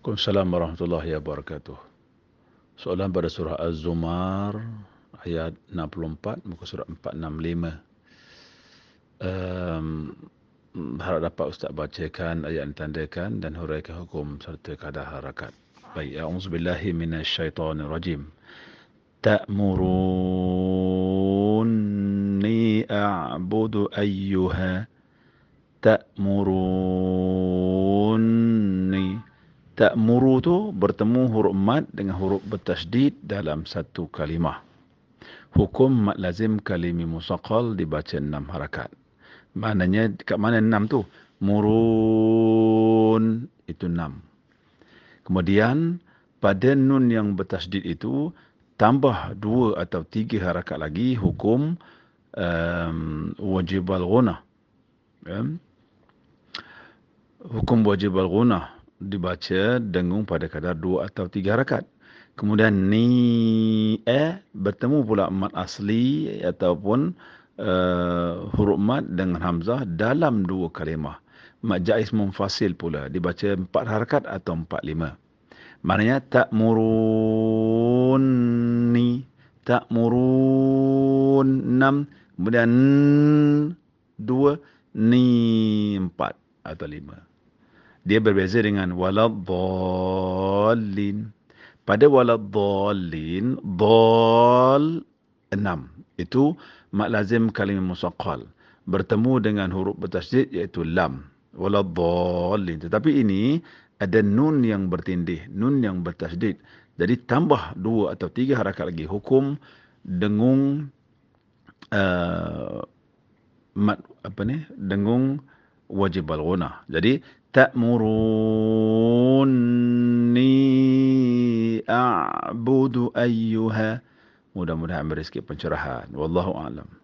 Assalamualaikum warahmatullahi wabarakatuh. Soalan pada surah Az-Zumar ayat 64 muka surat 465. Um, harap dapat Ustaz bacakan ayat yang ditandakan dan huraikan hukum serta kadar harakat. Baik, a'udzubillahi minasyaitonirrajim. Ta'muruni a'budu ayyuha ta'muruni Ta'muru tu bertemu huruf mat dengan huruf bertasdid dalam satu kalimah. Hukum mat lazim kalimi musaqal dibaca enam harakat. Maknanya kat mana enam tu? Murun itu enam. Kemudian pada nun yang bertasdid itu tambah dua atau tiga harakat lagi hukum um, wajib al-ghunah. Um, hukum wajib al-ghunah dibaca dengung pada kadar dua atau tiga harakat. Kemudian ni eh bertemu pula mat asli ataupun uh, huruf mat dengan hamzah dalam dua kalimah. Mat jais mumfasil pula dibaca empat harakat atau empat lima. Maknanya tak murun ni tak murun enam kemudian dua ni empat atau lima dia berbeza dengan waladhalin. Pada waladhalin, dhal enam. Itu mak lazim kalimah musaqqal. Bertemu dengan huruf bertasydid iaitu lam. Waladhalin. Tetapi ini ada nun yang bertindih. Nun yang bertasydid. Jadi tambah dua atau tiga harakat lagi. Hukum dengung uh, mat apa ni dengung wajib al-ghunah. Jadi ta'muruni a'budu ayyuha mudah-mudahan beri sikit pencerahan. Wallahu a'lam